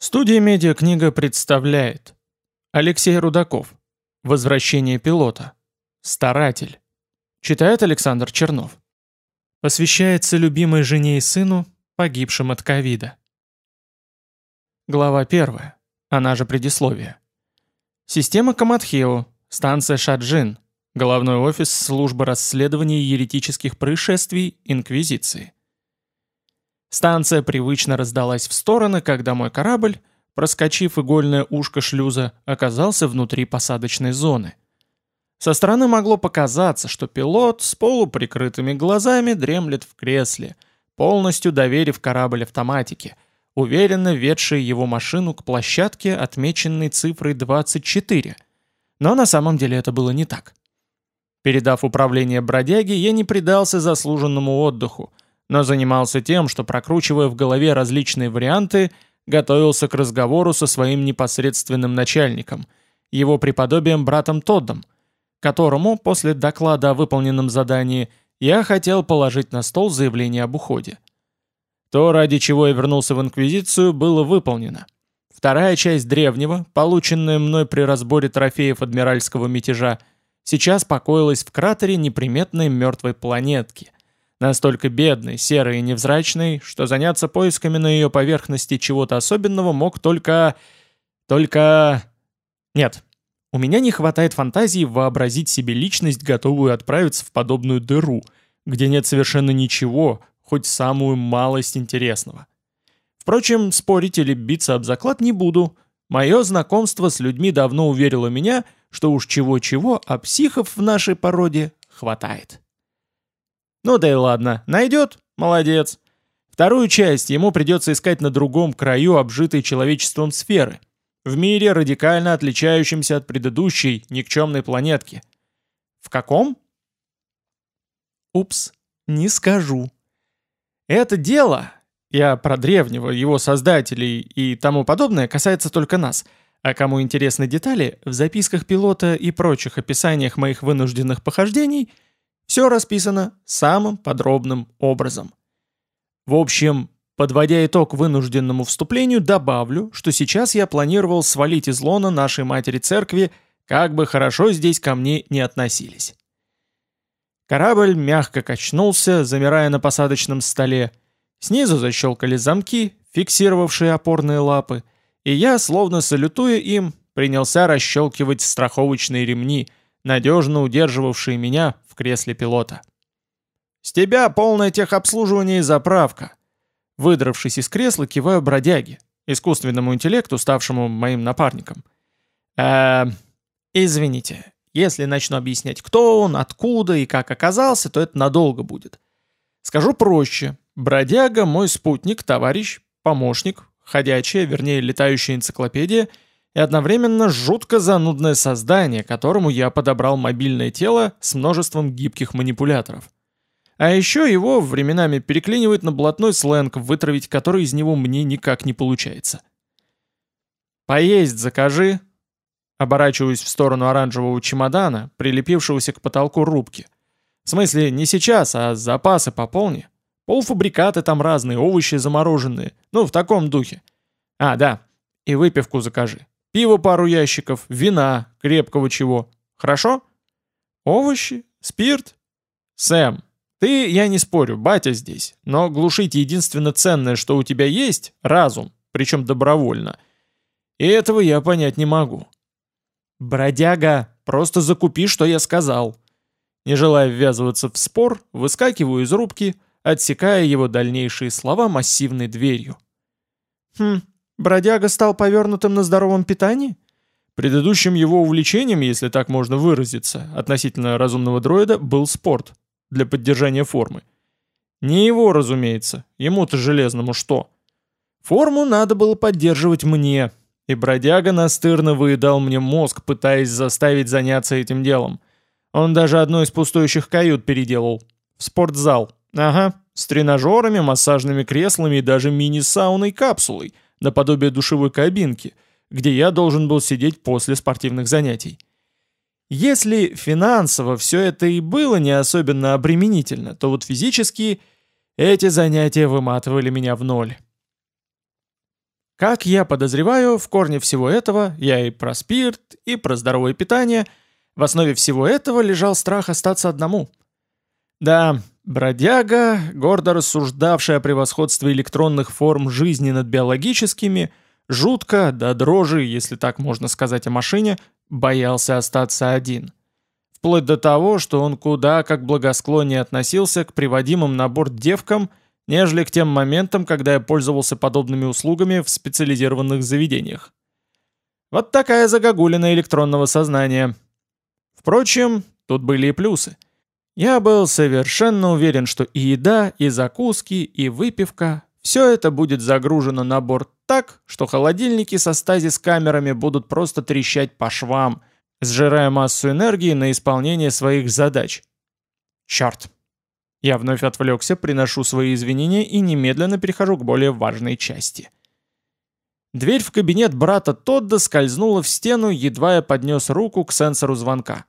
Студия «Медиакнига» представляет. Алексей Рудаков. «Возвращение пилота» «Старатель» Читает Александр Чернов. Посвящается любимой жене и сыну, погибшим от ковида. Глава 1, она же предисловие. Система Камадхео, станция Шаджин, головной офис службы расследования еретических происшествий Инквизиции Станция привычно раздалась в стороны, когда мой корабль, проскочив игольное ушко шлюза, оказался внутри посадочной зоны. Со стороны могло показаться, что пилот с полуприкрытыми глазами дремлет в кресле, полностью доверив корабль автоматике, уверенно ведшей его машину к площадке, отмеченной цифрой 24. Но на самом деле это было не так. Передав управление бродяге, я не предался заслуженному отдыху – но занимался тем, что, прокручивая в голове различные варианты, готовился к разговору со своим непосредственным начальником, его преподобием братом Тоддом, которому, после доклада о выполненном задании, я хотел положить на стол заявление об уходе. То, ради чего я вернулся в Инквизицию, было выполнено. Вторая часть древнего, полученная мной при разборе трофеев адмиральского мятежа, сейчас покоилась в кратере неприметной мертвой планетки – Настолько бедный, серый и невзрачный, что заняться поисками на ее поверхности чего-то особенного мог только... Только... Нет, у меня не хватает фантазии вообразить себе личность, готовую отправиться в подобную дыру, где нет совершенно ничего, хоть самую малость интересного. Впрочем, спорить или биться об заклад не буду. Мое знакомство с людьми давно уверило меня, что уж чего-чего, а психов в нашей породе хватает. Ну да и ладно, найдет? Молодец. Вторую часть ему придется искать на другом краю обжитой человечеством сферы. В мире, радикально отличающемся от предыдущей, никчемной планетки. В каком? Упс, не скажу. Это дело, я про древнего, его создателей и тому подобное, касается только нас. А кому интересны детали, в записках пилота и прочих описаниях моих вынужденных похождений – все расписано самым подробным образом. В общем, подводя итог вынужденному вступлению, добавлю, что сейчас я планировал свалить из лона нашей матери церкви, как бы хорошо здесь ко мне не относились. Корабль мягко качнулся, замирая на посадочном столе. Снизу защелкали замки, фиксировавшие опорные лапы, и я, словно салютуя им, принялся расщелкивать страховочные ремни, надежно удерживавшие меня в кресле пилота. «С тебя полное техобслуживание и заправка!» Выдравшись из кресла, киваю бродяге, искусственному интеллекту, ставшему моим напарником. «Э, извините, если начну объяснять, кто он, откуда и как оказался, то это надолго будет. Скажу проще. Бродяга – мой спутник, товарищ, помощник, ходячая, вернее, летающая энциклопедия – и одновременно жутко занудное создание, которому я подобрал мобильное тело с множеством гибких манипуляторов. А еще его временами переклинивает на блатной сленг, вытравить который из него мне никак не получается. «Поесть закажи», оборачиваюсь в сторону оранжевого чемодана, прилепившегося к потолку рубки. В смысле, не сейчас, а запасы пополни. Полуфабрикаты там разные, овощи замороженные. Ну, в таком духе. А, да, и выпивку закажи. Пиво пару ящиков, вина, крепкого чего. Хорошо? Овощи? Спирт? Сэм, ты, я не спорю, батя здесь, но глушить единственно ценное, что у тебя есть, разум, причем добровольно. И этого я понять не могу. Бродяга, просто закупи, что я сказал. Не желая ввязываться в спор, выскакиваю из рубки, отсекая его дальнейшие слова массивной дверью. Хм, Бродяга стал повернутым на здоровом питании? Предыдущим его увлечением, если так можно выразиться, относительно разумного дроида, был спорт для поддержания формы. Не его, разумеется, ему-то железному что? Форму надо было поддерживать мне, и бродяга настырно выедал мне мозг, пытаясь заставить заняться этим делом. Он даже одну из пустующих кают переделал. В спортзал. Ага, с тренажерами, массажными креслами и даже мини-сауной капсулой – наподобие душевой кабинки, где я должен был сидеть после спортивных занятий. Если финансово все это и было не особенно обременительно, то вот физически эти занятия выматывали меня в ноль. Как я подозреваю, в корне всего этого, я и про спирт, и про здоровое питание, в основе всего этого лежал страх остаться одному. Да, бродяга, гордо рассуждавший о превосходстве электронных форм жизни над биологическими, жутко, до дрожи, если так можно сказать о машине, боялся остаться один. Вплоть до того, что он куда как благосклоннее относился к приводимым на борт девкам – нежели к тем моментам, когда я пользовался подобными услугами в специализированных заведениях. Вот такая загогулина электронного сознания. Впрочем, тут были и плюсы. Я был совершенно уверен, что и еда, и закуски, и выпивка – все это будет загружено на борт так, что холодильники со стазис-камерами будут просто трещать по швам, сжирая массу энергии на исполнение своих задач. Черт, я вновь отвлекся, приношу свои извинения и немедленно перехожу к более важной части. Дверь в кабинет брата Тодда скользнула в стену, едва я поднес руку к сенсору звонка.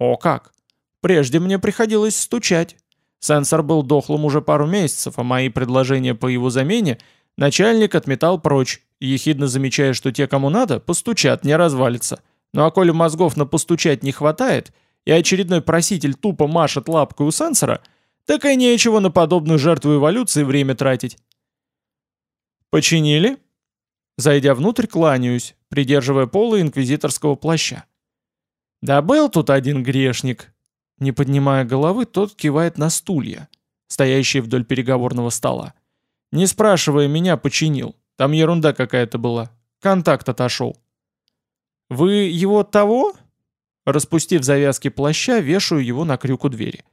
О как! Прежде мне приходилось стучать. Сенсор был дохлым уже пару месяцев, а мои предложения по его замене начальник отметал прочь, ехидно замечая, что те, кому надо, постучат, не развалится. Ну а коли мозгов на постучать не хватает, и очередной проситель тупо машет лапкой у сенсора – так и нечего на подобную жертву эволюции время тратить. «Починили?» Зайдя внутрь, кланяюсь, придерживая полы инквизиторского плаща. «Да был тут один грешник». Не поднимая головы, тот кивает на стулья, стоящие вдоль переговорного стола. Не спрашивая меня, починил. Там ерунда какая-то была. Контакт отошел. «Вы его того?» Распустив завязки плаща, вешаю его на крюку двери.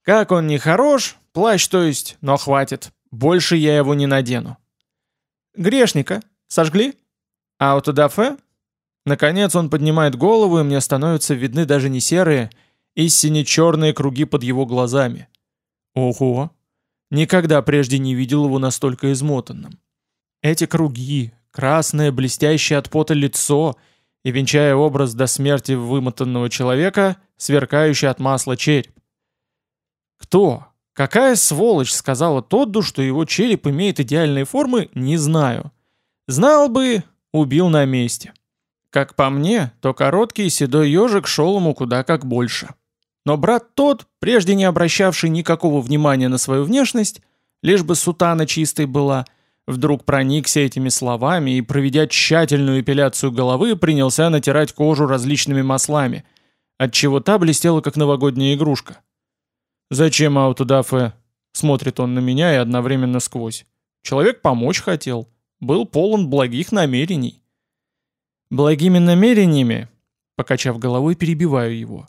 Как он не хорош, плащ то есть, но хватит. Больше я его не надену. Грешника. Сожгли? Аутодафе? Наконец он поднимает голову, и мне становятся видны даже не серые, и сине-черные круги под его глазами. Ого! Никогда прежде не видел его настолько измотанным. Эти круги, красное, блестящее от пота лицо и, венчая образ до смерти вымотанного человека, сверкающий от масла череп. Кто? Какая сволочь сказала Тодду, что его череп имеет идеальные формы, не знаю. Знал бы, убил на месте. Как по мне, то короткий седой ежик шел ему куда как больше. Но брат тот, прежде не обращавший никакого внимания на свою внешность, лишь бы сутана чистой была, вдруг проникся этими словами и, проведя тщательную эпиляцию головы, принялся натирать кожу различными маслами, отчего та блестела как новогодняя игрушка. «Зачем аутодафе?» Смотрит он на меня и одновременно сквозь. Человек помочь хотел. Был полон благих намерений. «Благими намерениями?» Покачав головой, перебиваю его.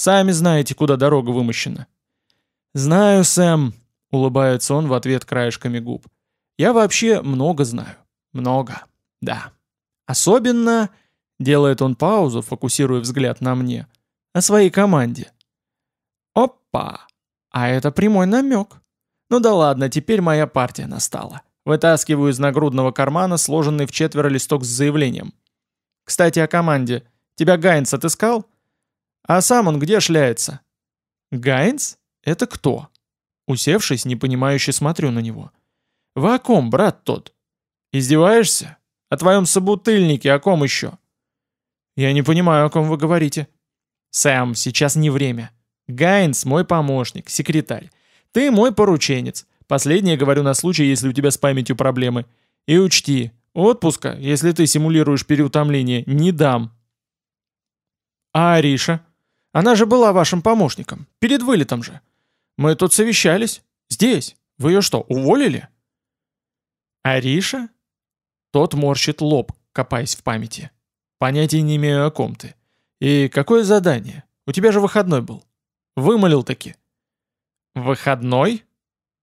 «Сами знаете, куда дорога вымощена». «Знаю, Сэм», — улыбается он в ответ краешками губ. «Я вообще много знаю. Много. Да. Особенно...» — делает он паузу, фокусируя взгляд на мне. «О своей команде». «Опа!» А это прямой намек. Ну да ладно, теперь моя партия настала. Вытаскиваю из нагрудного кармана сложенный в четверо листок с заявлением. Кстати, о команде. Тебя Гайнс отыскал? А сам он где шляется? Гайнс? Это кто? Усевшись, непонимающе смотрю на него. Вы о ком, брат тот? Издеваешься? О твоем собутыльнике, о ком еще? Я не понимаю, о ком вы говорите. Сэм, сейчас не время. Гайнс мой помощник, секретарь. Ты мой порученец. Последнее говорю на случай, если у тебя с памятью проблемы. И учти, отпуска, если ты симулируешь переутомление, не дам. А Ариша? Она же была вашим помощником. Перед вылетом же. Мы тут совещались. Здесь. Вы ее что, уволили? Ариша? Тот морщит лоб, копаясь в памяти. Понятия не имею, о ком ты. И какое задание? У тебя же выходной был. Вымолил таки. Выходной?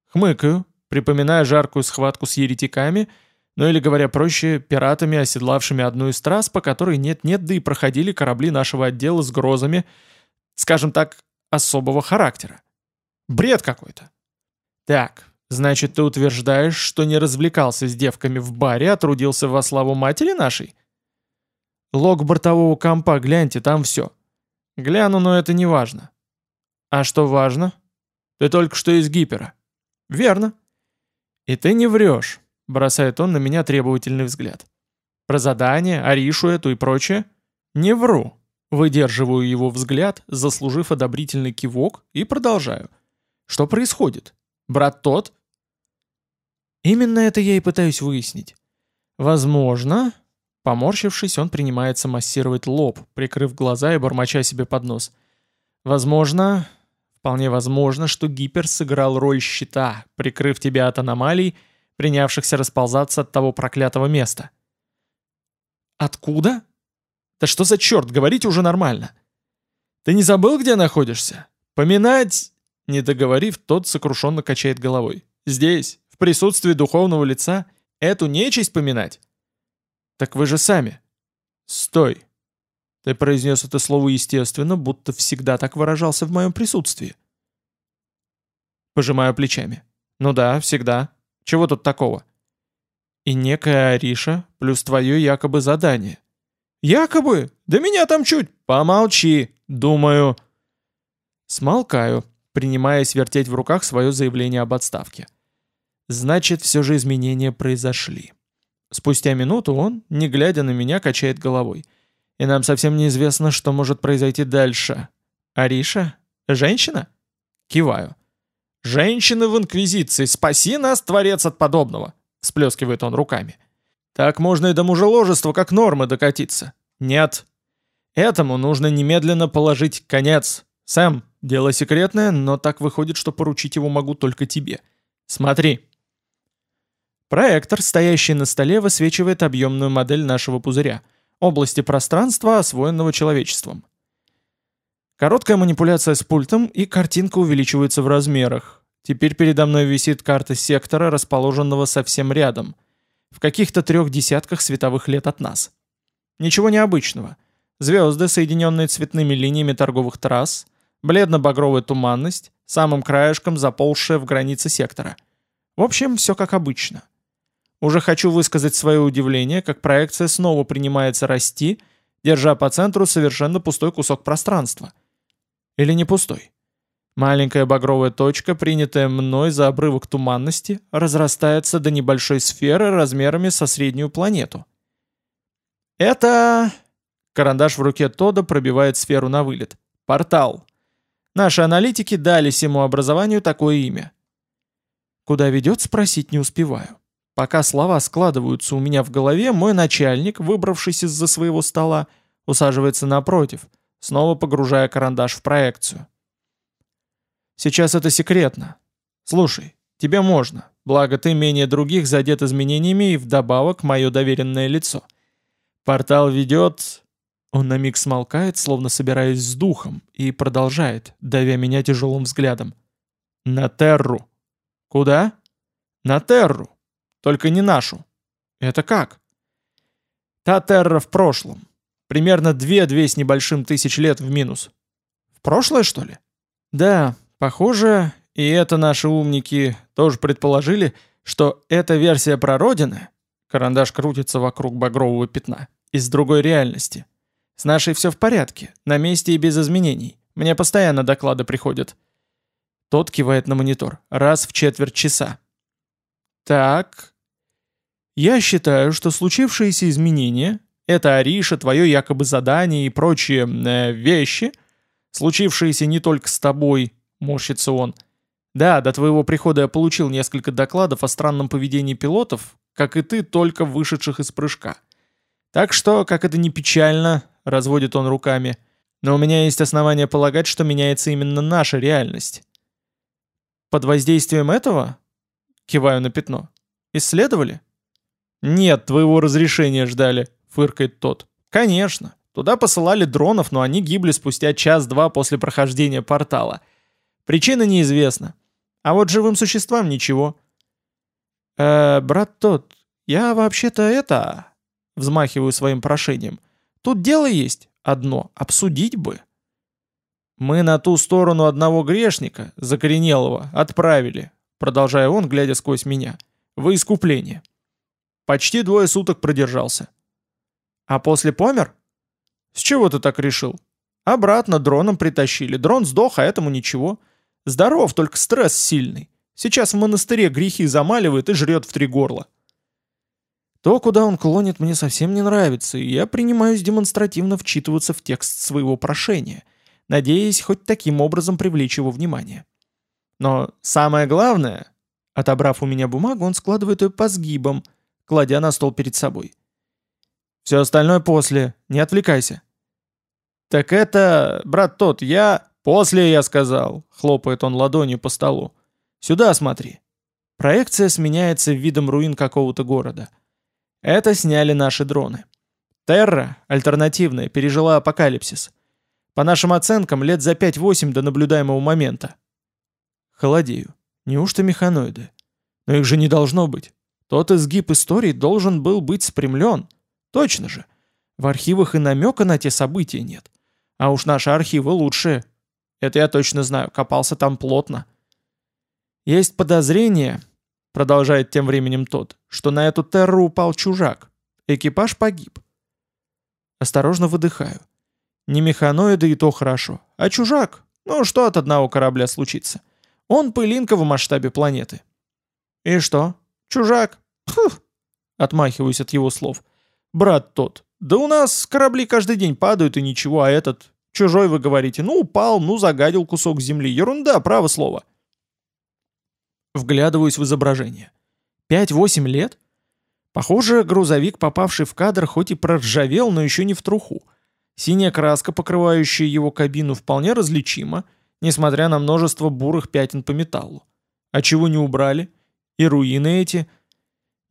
Хмыкаю, припоминая жаркую схватку с еретиками, ну или, говоря проще, пиратами, оседлавшими одну из трасс, по которой нет-нет, да и проходили корабли нашего отдела с грозами, скажем так, особого характера. Бред какой-то. Так, значит, ты утверждаешь, что не развлекался с девками в баре, а трудился во славу матери нашей? Лог бортового компа, гляньте, там все. Гляну, но это не важно. А что важно? Ты только что из гипера. Верно. И ты не врешь. бросает он на меня требовательный взгляд. Про задание, Аришу эту и прочее? Не вру. Выдерживаю его взгляд, заслужив одобрительный кивок, и продолжаю. Что происходит? Брат тот? Именно это я и пытаюсь выяснить. Возможно... Поморщившись, он принимается массировать лоб, прикрыв глаза и бормоча себе под нос. Возможно... Вполне возможно, что гипер сыграл роль щита, прикрыв тебя от аномалий, принявшихся расползаться от того проклятого места. «Откуда?» «Да что за черт, говорите уже нормально!» «Ты не забыл, где находишься? Поминать...» Не договорив, тот сокрушенно качает головой. «Здесь, в присутствии духовного лица, эту нечисть поминать?» «Так вы же сами...» «Стой!» Ты произнес это слово естественно, будто всегда так выражался в моем присутствии. Пожимаю плечами. «Ну да, всегда. Чего тут такого?» «И некая Ариша, плюс твое якобы задание. «Якобы? Да меня там чуть...» «Помолчи, думаю...» Смолкаю, принимаясь вертеть в руках свое заявление об отставке. Значит, все же изменения произошли. Спустя минуту он, не глядя на меня, качает головой. И нам совсем неизвестно, что может произойти дальше. Ариша? Женщина? Киваю. «Женщины в Инквизиции! Спаси нас, Творец, от подобного!» Всплескивает он руками. Так можно и до мужеложества как нормы докатиться. Нет. Этому нужно немедленно положить конец. Сэм, дело секретное, но так выходит, что поручить его могу только тебе. Смотри. Проектор, стоящий на столе, высвечивает объемную модель нашего пузыря, области пространства, освоенного человечеством. Короткая манипуляция с пультом, и картинка увеличивается в размерах. Теперь передо мной висит карта сектора, расположенного совсем рядом – в каких-то трех десятках световых лет от нас. Ничего необычного. Звезды, соединенные цветными линиями торговых трасс, бледно-багровая туманность, самым краешком заползшая в границы сектора. В общем, все как обычно. Уже хочу высказать свое удивление, как проекция снова принимается расти, держа по центру совершенно пустой кусок пространства. Или не пустой? Маленькая багровая точка, принятая мной за обрывок туманности, разрастается до небольшой сферы размерами со среднюю планету. Это... Карандаш в руке Тода пробивает сферу на вылет. Портал. Наши аналитики дали всему образованию такое имя. Куда ведет, спросить не успеваю. Пока слова складываются у меня в голове, мой начальник, выбравшись из-за своего стола, усаживается напротив, снова погружая карандаш в проекцию. Сейчас это секретно. Слушай, тебе можно, благо ты менее других задет изменениями и вдобавок мое доверенное лицо. Портал ведет... Он на миг смолкает, словно собираясь с духом, и продолжает, давя меня тяжелым взглядом. На Терру. Куда? На Терру. Только не нашу. Это как? Та Терра в прошлом. Примерно две-две с небольшим тысяч лет в минус. В прошлое, что ли? Да, Похоже, и это наши умники тоже предположили, что эта версия про Родины, карандаш крутится вокруг багрового пятна, из другой реальности. С нашей все в порядке, на месте и без изменений. Мне постоянно доклады приходят. Тот кивает на монитор. Раз в четверть часа. Так. Я считаю, что случившиеся изменения, это Ариша, твое якобы задание и прочие э, вещи, случившиеся не только с тобой, — морщится он. «Да, до твоего прихода я получил несколько докладов о странном поведении пилотов, как и ты, только вышедших из прыжка. Так что, как это не печально, — разводит он руками, — но у меня есть основания полагать, что меняется именно наша реальность». «Под воздействием этого?» — киваю на пятно. «Исследовали?» «Нет, твоего разрешения ждали», — фыркает тот. «Конечно. Туда посылали дронов, но они гибли спустя час-два после прохождения портала». Причина неизвестна. А вот живым существам ничего. «Э, брат тот, я вообще-то это...» Взмахиваю своим прошением. «Тут дело есть одно, обсудить бы». «Мы на ту сторону одного грешника, закоренелого, отправили», продолжая он, глядя сквозь меня, «во искупление. Почти двое суток продержался». «А после помер?» «С чего ты так решил?» «Обратно дроном притащили. Дрон сдох, а этому ничего. Здоров, только стресс сильный. Сейчас в монастыре грехи замаливает и жрет в три горла. То, куда он клонит, мне совсем не нравится, и я принимаюсь демонстративно вчитываться в текст своего прошения, надеясь хоть таким образом привлечь его внимание. Но самое главное, отобрав у меня бумагу, он складывает ее по сгибам, кладя на стол перед собой. Все остальное после, не отвлекайся. «Так это, брат тот, я...» «После, я сказал», — хлопает он ладонью по столу. «Сюда смотри». Проекция сменяется видом руин какого-то города. Это сняли наши дроны. Терра, альтернативная, пережила апокалипсис. По нашим оценкам, лет за 5-8 до наблюдаемого момента. Холодею. Неужто механоиды? Но их же не должно быть. Тот изгиб истории должен был быть спрямлен. Точно же. В архивах и намека на те события нет. А уж наши архивы лучшие. Это я точно знаю, копался там плотно. Есть подозрение, продолжает тем временем тот, что на эту терру упал чужак. Экипаж погиб. Осторожно выдыхаю. Не механоиды и то хорошо, а чужак. Ну что от одного корабля случится? Он пылинка в масштабе планеты. И что? Чужак? Фух. Отмахиваюсь от его слов. Брат тот. Да у нас корабли каждый день падают и ничего, а этот Чужой вы говорите, ну упал, ну загадил кусок земли. Ерунда, право слово. Вглядываюсь в изображение. Пять-восемь лет? Похоже, грузовик, попавший в кадр, хоть и проржавел, но еще не в труху. Синяя краска, покрывающая его кабину, вполне различима, несмотря на множество бурых пятен по металлу. А чего не убрали? И руины эти?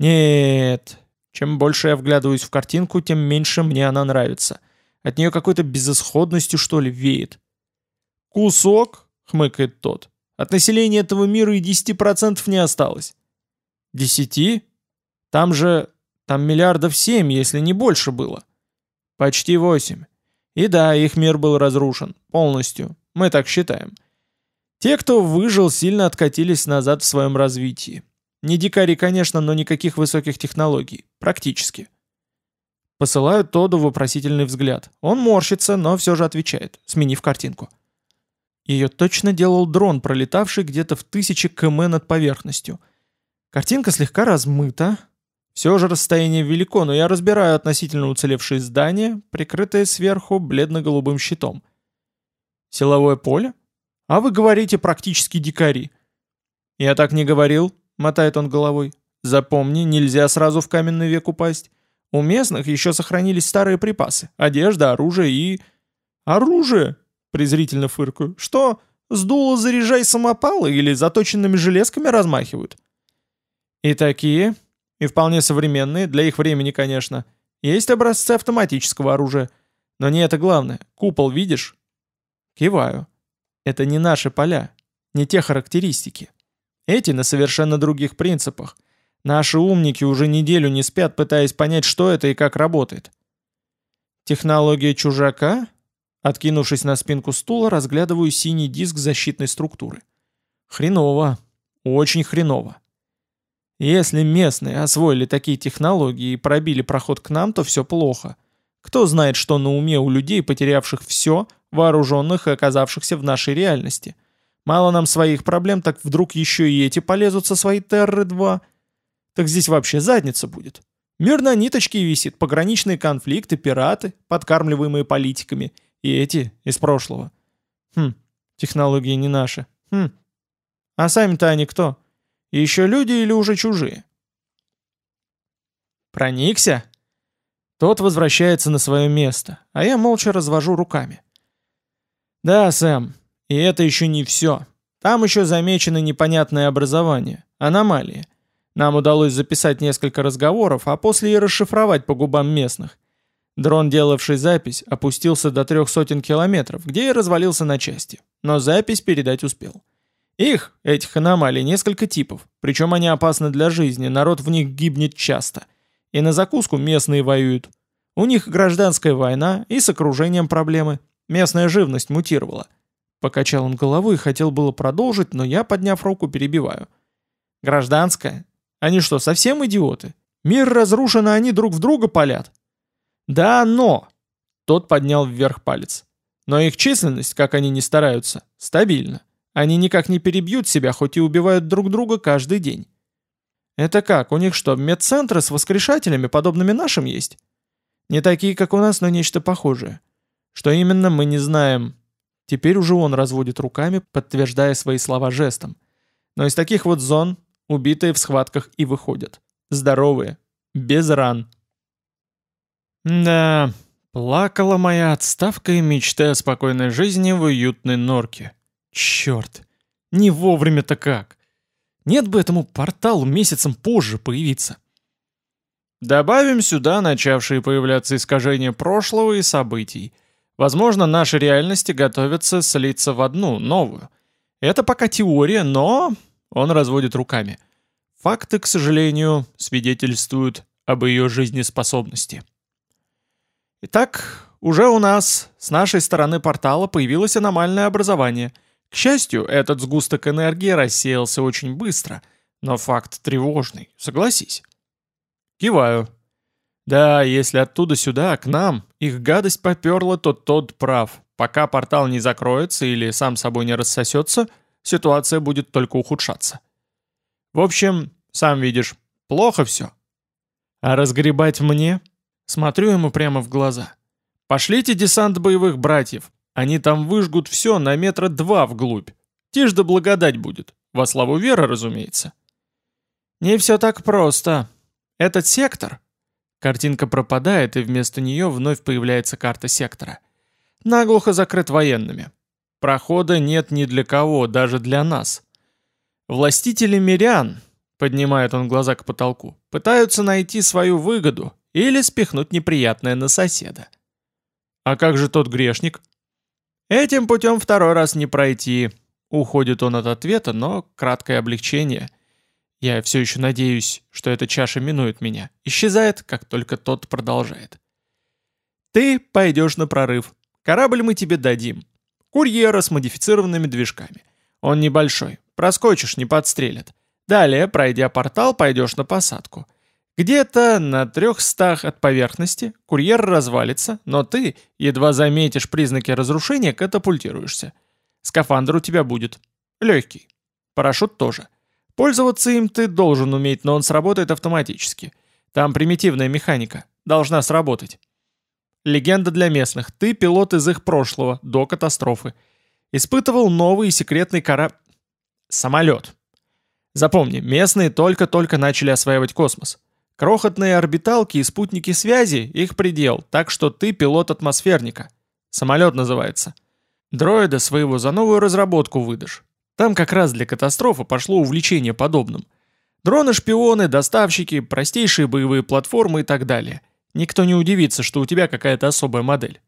Нет. Чем больше я вглядываюсь в картинку, тем меньше мне она нравится. От нее какой-то безысходностью, что ли, веет. «Кусок?» — хмыкает тот. «От населения этого мира и 10% не осталось». «Десяти? Там же... там миллиардов семь, если не больше было». «Почти восемь. И да, их мир был разрушен. Полностью. Мы так считаем. Те, кто выжил, сильно откатились назад в своем развитии. Не дикари, конечно, но никаких высоких технологий. Практически. Посылаю Тоду вопросительный взгляд. Он морщится, но все же отвечает, сменив картинку. Ее точно делал дрон, пролетавший где-то в тысячи км над поверхностью. Картинка слегка размыта. Все же расстояние велико, но я разбираю относительно уцелевшие здания, прикрытые сверху бледно-голубым щитом. Силовое поле? А вы говорите практически дикари. Я так не говорил, мотает он головой. Запомни, нельзя сразу в каменный век упасть. У местных еще сохранились старые припасы, одежда, оружие и... Оружие? Презрительно фыркаю. Что, сдуло заряжай самопалы или заточенными железками размахивают? И такие, и вполне современные, для их времени, конечно. Есть образцы автоматического оружия. Но не это главное. Купол видишь? Киваю. Это не наши поля, не те характеристики. Эти на совершенно других принципах. Наши умники уже неделю не спят, пытаясь понять, что это и как работает. Технология чужака? Откинувшись на спинку стула, разглядываю синий диск защитной структуры. Хреново. Очень хреново. Если местные освоили такие технологии и пробили проход к нам, то все плохо. Кто знает, что на уме у людей, потерявших все, вооруженных и оказавшихся в нашей реальности. Мало нам своих проблем, так вдруг еще и эти полезут со своей Терры-2. Так здесь вообще задница будет. Мир на ниточке висит, пограничные конфликты, пираты, подкармливаемые политиками, и эти из прошлого. Хм, технологии не наши. Хм. А сами-то они кто? Еще люди или уже чужие? Проникся? Тот возвращается на свое место, а я молча развожу руками. Да, Сэм, и это еще не все. Там еще замечено непонятное образование, аномалии. Нам удалось записать несколько разговоров, а после и расшифровать по губам местных. Дрон, делавший запись, опустился до трех сотен километров, где и развалился на части. Но запись передать успел. Их, этих аномалий, несколько типов, причем они опасны для жизни, народ в них гибнет часто. И на закуску местные воюют. У них гражданская война и с окружением проблемы. Местная живность мутировала. Покачал он головой и хотел было продолжить, но я, подняв руку, перебиваю. Гражданская? Они что, совсем идиоты? Мир разрушен, а они друг в друга палят? Да, но... Тот поднял вверх палец. Но их численность, как они не стараются, стабильна. Они никак не перебьют себя, хоть и убивают друг друга каждый день. Это как, у них что, медцентры с воскрешателями, подобными нашим есть? Не такие, как у нас, но нечто похожее. Что именно, мы не знаем. Теперь уже он разводит руками, подтверждая свои слова жестом. Но из таких вот зон убитые в схватках и выходят. Здоровые. Без ран. Да, плакала моя отставка и мечты о спокойной жизни в уютной норке. Черт, не вовремя-то как. Нет бы этому порталу месяцем позже появиться. Добавим сюда начавшие появляться искажения прошлого и событий. Возможно, наши реальности готовятся слиться в одну, новую. Это пока теория, но... Он разводит руками. Факты, к сожалению, свидетельствуют об ее жизнеспособности. Итак, уже у нас с нашей стороны портала появилось аномальное образование. К счастью, этот сгусток энергии рассеялся очень быстро, но факт тревожный, согласись. Киваю. Да, если оттуда сюда, к нам, их гадость поперла, то тот прав. Пока портал не закроется или сам собой не рассосется, ситуация будет только ухудшаться. В общем, сам видишь, плохо все. А разгребать мне? Смотрю ему прямо в глаза. Пошлите десант боевых братьев. Они там выжгут все на метра два вглубь. Тишь да благодать будет. Во славу веры, разумеется. Не все так просто. Этот сектор... Картинка пропадает, и вместо нее вновь появляется карта сектора. Наглухо закрыт военными. Прохода нет ни для кого, даже для нас. Властители мирян, поднимает он глаза к потолку, пытаются найти свою выгоду или спихнуть неприятное на соседа. А как же тот грешник? Этим путем второй раз не пройти. Уходит он от ответа, но краткое облегчение. Я все еще надеюсь, что эта чаша минует меня. Исчезает, как только тот продолжает. Ты пойдешь на прорыв. Корабль мы тебе дадим. Курьера с модифицированными движками. Он небольшой. Проскочишь, не подстрелят. Далее, пройдя портал, пойдешь на посадку. Где-то на трехстах от поверхности курьер развалится, но ты, едва заметишь признаки разрушения, катапультируешься. Скафандр у тебя будет. Легкий. Парашют тоже. Пользоваться им ты должен уметь, но он сработает автоматически. Там примитивная механика. Должна сработать. Легенда для местных. Ты пилот из их прошлого, до катастрофы. Испытывал новый секретный корабль... Самолет. Запомни, местные только-только начали осваивать космос. Крохотные орбиталки и спутники связи — их предел, так что ты пилот атмосферника. Самолет называется. Дроида своего за новую разработку выдашь. Там как раз для катастрофы пошло увлечение подобным. Дроны-шпионы, доставщики, простейшие боевые платформы и так далее. Никто не удивится, что у тебя какая-то особая модель.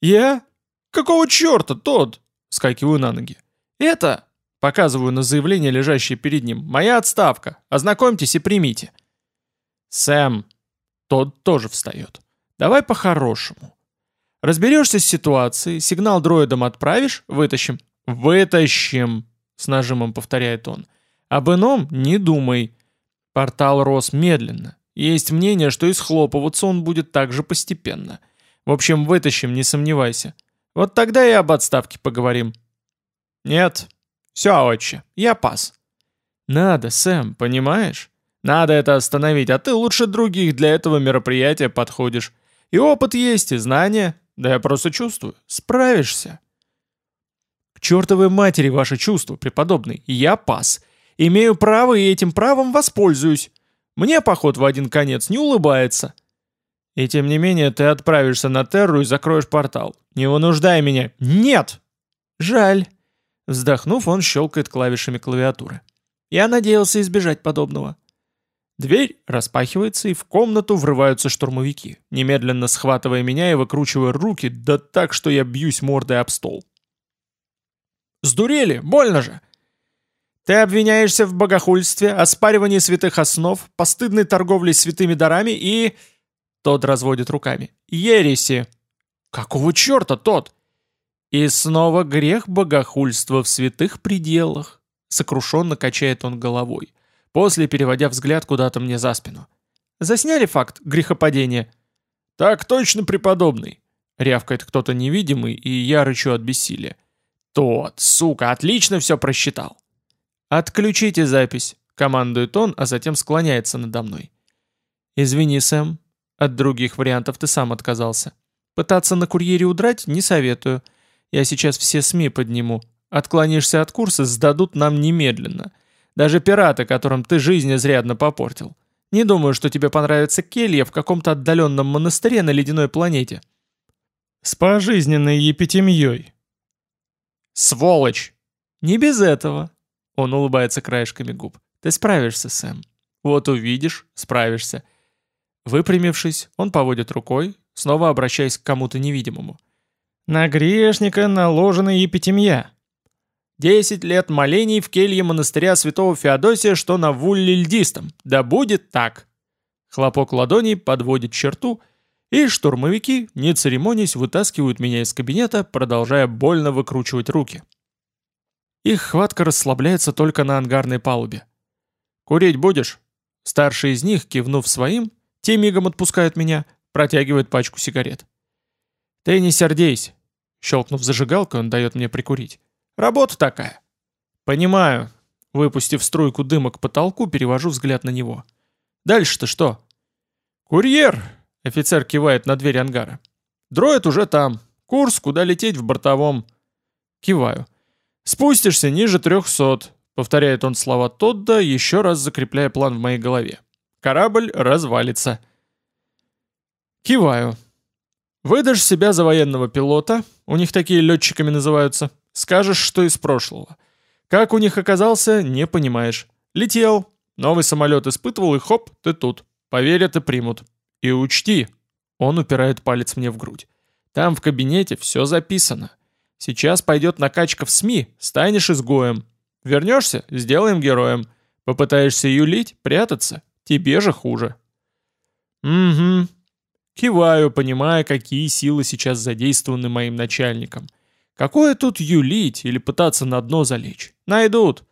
«Я? Какого черта, тот?» Скакиваю на ноги. «Это...» Показываю на заявление, лежащее перед ним. «Моя отставка. Ознакомьтесь и примите». «Сэм...» Тот тоже встает. «Давай по-хорошему. Разберешься с ситуацией, сигнал дроидам отправишь, вытащим». «Вытащим!» с нажимом повторяет он. Об ином не думай. Портал рос медленно. Есть мнение, что и схлопываться он будет так же постепенно. В общем, вытащим, не сомневайся. Вот тогда и об отставке поговорим. Нет. Все, отче, я пас. Надо, Сэм, понимаешь? Надо это остановить, а ты лучше других для этого мероприятия подходишь. И опыт есть, и знания. Да я просто чувствую. Справишься. К чертовой матери ваше чувство, преподобный. Я пас. Имею право и этим правом воспользуюсь. Мне поход в один конец не улыбается. И тем не менее ты отправишься на Терру и закроешь портал. Не вынуждай меня. Нет! Жаль. Вздохнув, он щелкает клавишами клавиатуры. Я надеялся избежать подобного. Дверь распахивается, и в комнату врываются штурмовики, немедленно схватывая меня и выкручивая руки, да так, что я бьюсь мордой об стол. Сдурели, больно же. Ты обвиняешься в богохульстве, оспаривании святых основ, постыдной торговле святыми дарами и... Тот разводит руками. Ереси. Какого черта тот? И снова грех богохульства в святых пределах. Сокрушенно качает он головой, после переводя взгляд куда-то мне за спину. Засняли факт грехопадения? Так точно, преподобный. Рявкает кто-то невидимый, и я рычу от бессилия. Тот, сука, отлично все просчитал. Отключите запись. командует он, а затем склоняется надо мной. «Извини, Сэм, от других вариантов ты сам отказался. Пытаться на курьере удрать не советую. Я сейчас все СМИ подниму. Отклонишься от курса, сдадут нам немедленно. Даже пираты, которым ты жизнь изрядно попортил. Не думаю, что тебе понравится келья в каком-то отдаленном монастыре на ледяной планете. С пожизненной епитемьей. Сволочь! Не без этого. Он улыбается краешками губ. Ты справишься, Сэм. Вот увидишь, справишься. Выпрямившись, он поводит рукой, снова обращаясь к кому-то невидимому. На грешника наложена епитемья. Десять лет молений в келье монастыря святого Феодосия, что на вулле льдистом. Да будет так!» Хлопок ладоней подводит черту, и штурмовики, не церемонясь, вытаскивают меня из кабинета, продолжая больно выкручивать руки. Их хватка расслабляется только на ангарной палубе. «Курить будешь?» Старший из них, кивнув своим, те мигом отпускают меня, протягивает пачку сигарет. «Ты не сердейся!» Щелкнув зажигалкой, он дает мне прикурить. Работа такая. Понимаю. Выпустив струйку дыма к потолку, перевожу взгляд на него. Дальше-то что? Курьер! Офицер кивает на дверь ангара. Дроид уже там. Курс, куда лететь в бортовом. Киваю. Спустишься ниже трехсот. Повторяет он слова Тодда, еще раз закрепляя план в моей голове. Корабль развалится. Киваю. Выдашь себя за военного пилота, у них такие летчиками называются, Скажешь, что из прошлого. Как у них оказался, не понимаешь. Летел, новый самолет испытывал, и хоп, ты тут. Поверят и примут. И учти, он упирает палец мне в грудь. Там в кабинете все записано. Сейчас пойдет накачка в СМИ, станешь изгоем. Вернешься, сделаем героем. Попытаешься юлить, прятаться, тебе же хуже. Угу. Киваю, понимая, какие силы сейчас задействованы моим начальником. Какое тут юлить или пытаться на дно залечь? Найдут.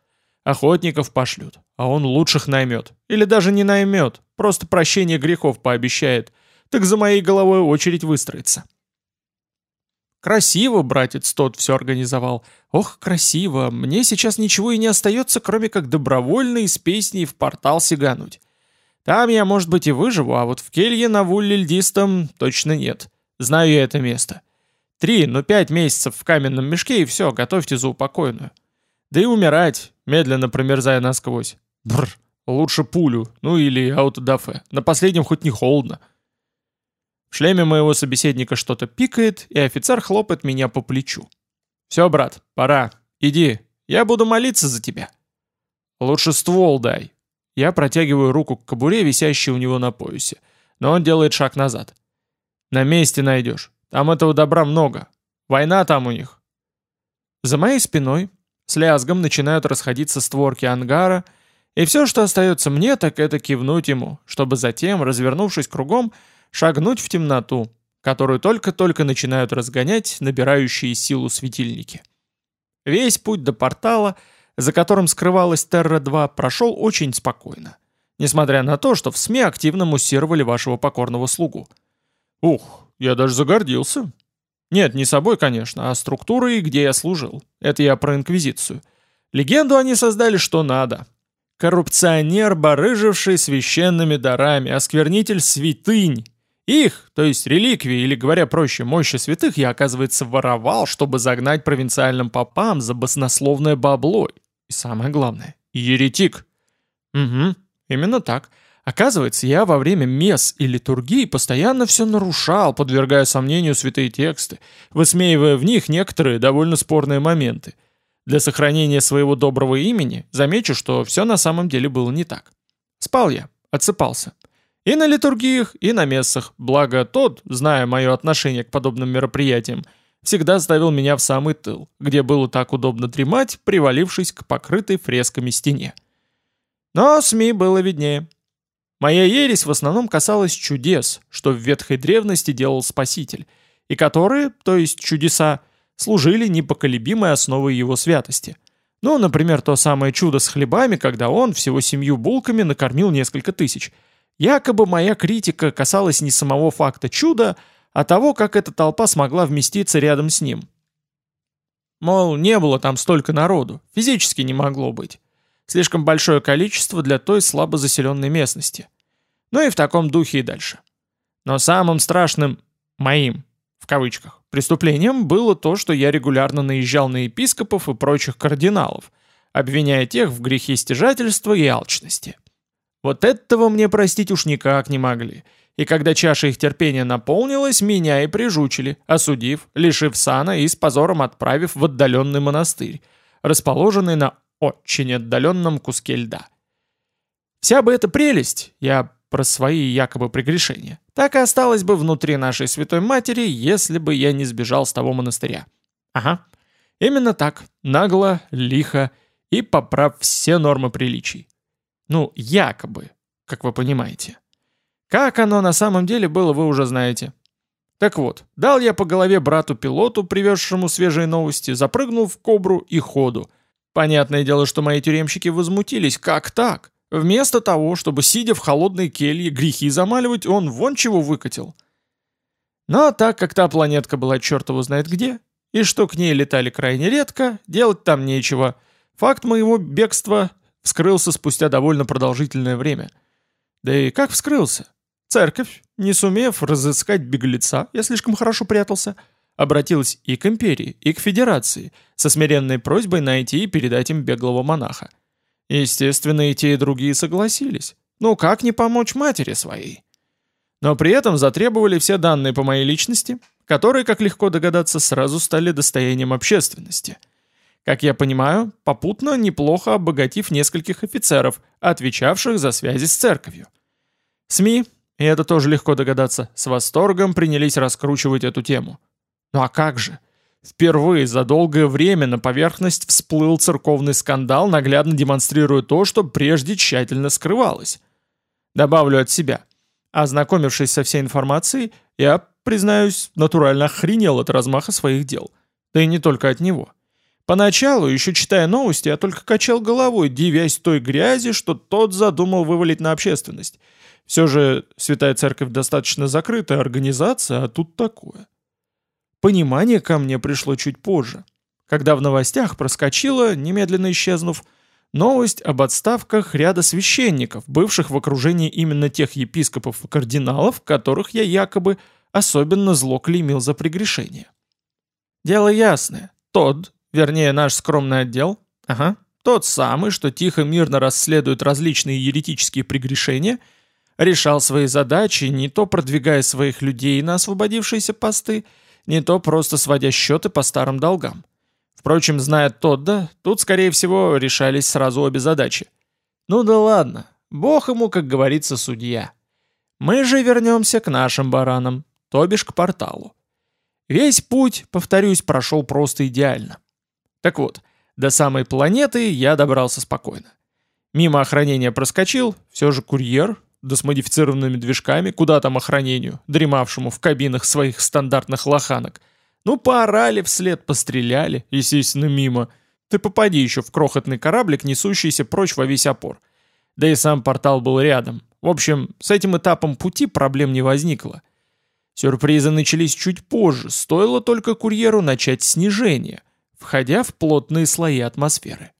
Охотников пошлют, а он лучших наймет. Или даже не наймет, просто прощение грехов пообещает. Так за моей головой очередь выстроится. Красиво, братец тот все организовал. Ох, красиво. Мне сейчас ничего и не остается, кроме как добровольно из песни в портал сигануть. Там я, может быть, и выживу, а вот в келье на вулле льдистом точно нет. Знаю я это место. Три, ну пять месяцев в каменном мешке и все, готовьте за упокойную. Да и умирать, медленно промерзая насквозь. Бррр, лучше пулю, ну или аутодафе. На последнем хоть не холодно. В шлеме моего собеседника что-то пикает, и офицер хлопает меня по плечу. «Все, брат, пора. Иди. Я буду молиться за тебя». «Лучше ствол дай». Я протягиваю руку к кобуре, висящей у него на поясе. Но он делает шаг назад. «На месте найдешь. Там этого добра много. Война там у них. За моей спиной с лязгом начинают расходиться створки ангара, и все, что остается мне, так это кивнуть ему, чтобы затем, развернувшись кругом, шагнуть в темноту, которую только-только начинают разгонять набирающие силу светильники. Весь путь до портала, за которым скрывалась Терра-2, прошел очень спокойно, несмотря на то, что в СМИ активно муссировали вашего покорного слугу. Ух, я даже загордился. Нет, не собой, конечно, а структурой, где я служил. Это я про Инквизицию. Легенду они создали что надо. Коррупционер, барыживший священными дарами, осквернитель святынь. Их, то есть реликвии, или говоря проще, мощи святых, я, оказывается, воровал, чтобы загнать провинциальным попам за баснословное бабло. И самое главное, еретик. Угу, именно так. Оказывается, я во время мес и литургии постоянно все нарушал, подвергая сомнению святые тексты, высмеивая в них некоторые довольно спорные моменты. Для сохранения своего доброго имени замечу, что все на самом деле было не так. Спал я, отсыпался. И на литургиях, и на мессах, благо тот, зная мое отношение к подобным мероприятиям, всегда ставил меня в самый тыл, где было так удобно дремать, привалившись к покрытой фресками стене. Но СМИ было виднее. Моя ересь в основном касалась чудес, что в ветхой древности делал Спаситель, и которые, то есть чудеса, служили непоколебимой основой его святости. Ну, например, то самое чудо с хлебами, когда он всего семью булками накормил несколько тысяч. Якобы моя критика касалась не самого факта чуда, а того, как эта толпа смогла вместиться рядом с ним. Мол, не было там столько народу, физически не могло быть. Слишком большое количество для той слабо заселенной местности. Ну и в таком духе и дальше. Но самым страшным «моим» в кавычках преступлением было то, что я регулярно наезжал на епископов и прочих кардиналов, обвиняя тех в грехе стяжательства и алчности. Вот этого мне простить уж никак не могли. И когда чаша их терпения наполнилась, меня и прижучили, осудив, лишив сана и с позором отправив в отдаленный монастырь, расположенный на очень отдаленном куске льда. Вся бы эта прелесть, я про свои якобы прегрешения, так и осталась бы внутри нашей Святой Матери, если бы я не сбежал с того монастыря. Ага, именно так, нагло, лихо и поправ все нормы приличий. Ну, якобы, как вы понимаете. Как оно на самом деле было, вы уже знаете. Так вот, дал я по голове брату-пилоту, привезшему свежие новости, запрыгнул в кобру и ходу. Понятное дело, что мои тюремщики возмутились. Как так? Вместо того, чтобы, сидя в холодной келье, грехи замаливать, он вон чего выкатил. Но так как та планетка была чертово знает где, и что к ней летали крайне редко, делать там нечего. Факт моего бегства вскрылся спустя довольно продолжительное время. Да и как вскрылся? Церковь, не сумев разыскать беглеца, я слишком хорошо прятался, обратилась и к империи, и к федерации, со смиренной просьбой найти и передать им беглого монаха. Естественно, и те, и другие согласились. Ну как не помочь матери своей? Но при этом затребовали все данные по моей личности, которые, как легко догадаться, сразу стали достоянием общественности. Как я понимаю, попутно неплохо обогатив нескольких офицеров, отвечавших за связи с церковью. СМИ, и это тоже легко догадаться, с восторгом принялись раскручивать эту тему. Ну а как же? Впервые за долгое время на поверхность всплыл церковный скандал, наглядно демонстрируя то, что прежде тщательно скрывалось. Добавлю от себя. Ознакомившись со всей информацией, я, признаюсь, натурально охренел от размаха своих дел. Да и не только от него. Поначалу, еще читая новости, я только качал головой, дивясь той грязи, что тот задумал вывалить на общественность. Все же Святая Церковь достаточно закрытая организация, а тут такое. Понимание ко мне пришло чуть позже, когда в новостях проскочила, немедленно исчезнув, новость об отставках ряда священников, бывших в окружении именно тех епископов и кардиналов, которых я якобы особенно зло клеймил за прегрешение. Дело ясное. Тот, вернее наш скромный отдел, ага, тот самый, что тихо-мирно расследует различные еретические прегрешения, решал свои задачи, не то продвигая своих людей на освободившиеся посты, не то просто сводя счеты по старым долгам. Впрочем, зная Тодда, тут, скорее всего, решались сразу обе задачи. Ну да ладно, бог ему, как говорится, судья. Мы же вернемся к нашим баранам, то бишь к порталу. Весь путь, повторюсь, прошел просто идеально. Так вот, до самой планеты я добрался спокойно. Мимо охранения проскочил, все же курьер, да с модифицированными движками, куда там охранению, дремавшему в кабинах своих стандартных лоханок. Ну, поорали вслед, постреляли, естественно, мимо. Ты попади еще в крохотный кораблик, несущийся прочь во весь опор. Да и сам портал был рядом. В общем, с этим этапом пути проблем не возникло. Сюрпризы начались чуть позже, стоило только курьеру начать снижение, входя в плотные слои атмосферы.